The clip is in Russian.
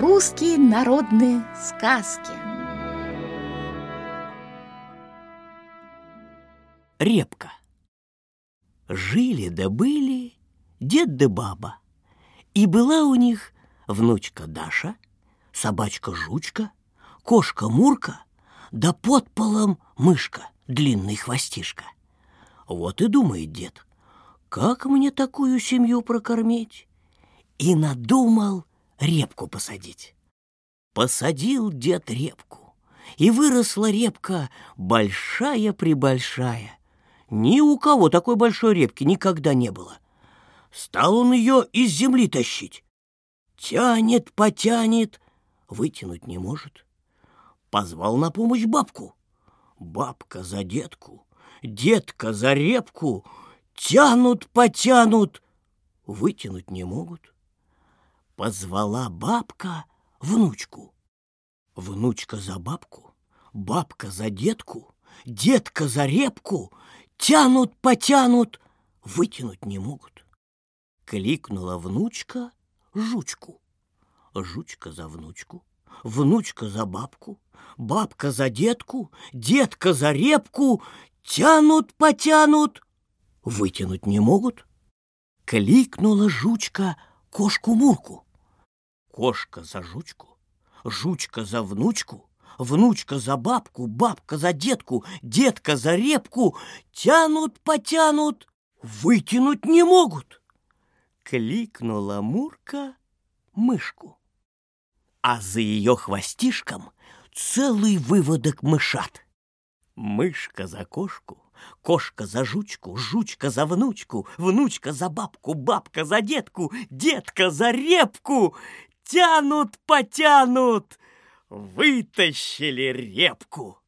Русские народные сказки Репка Жили да были дед да баба И была у них внучка Даша, собачка Жучка, кошка Мурка, да под полом мышка, длинный хвостишка. Вот и думает дед, как мне такую семью прокормить? И надумал репку посадить. Посадил дед репку, и выросла репка большая-пребольшая. Ни у кого такой большой репки никогда не было. Стал он ее из земли тащить. Тянет, потянет, вытянуть не может. Позвал на помощь бабку. Бабка за детку, детка за репку, тянут, потянут, вытянуть не могут. Позвала бабка внучку. Внучка за бабку, бабка за детку, детка за репку, тянут, потянут, вытянуть не могут. Кликнула внучка жучку. Жучка за внучку, внучка за бабку, бабка за детку, детка за репку, тянут, потянут, вытянуть не могут. Кликнула жучка кошку-мурку. Кошка за жучку, жучка за внучку, внучка за бабку, бабка за детку, детка за репку, тянут, потянут, вытянуть не могут. Кликнула Мурка мышку, а за ее хвостишком целый выводок мышат. Мышка за кошку, кошка за жучку, жучка за внучку, внучка за бабку, бабка за детку, детка за репку. Тянут, потянут, вытащили репку.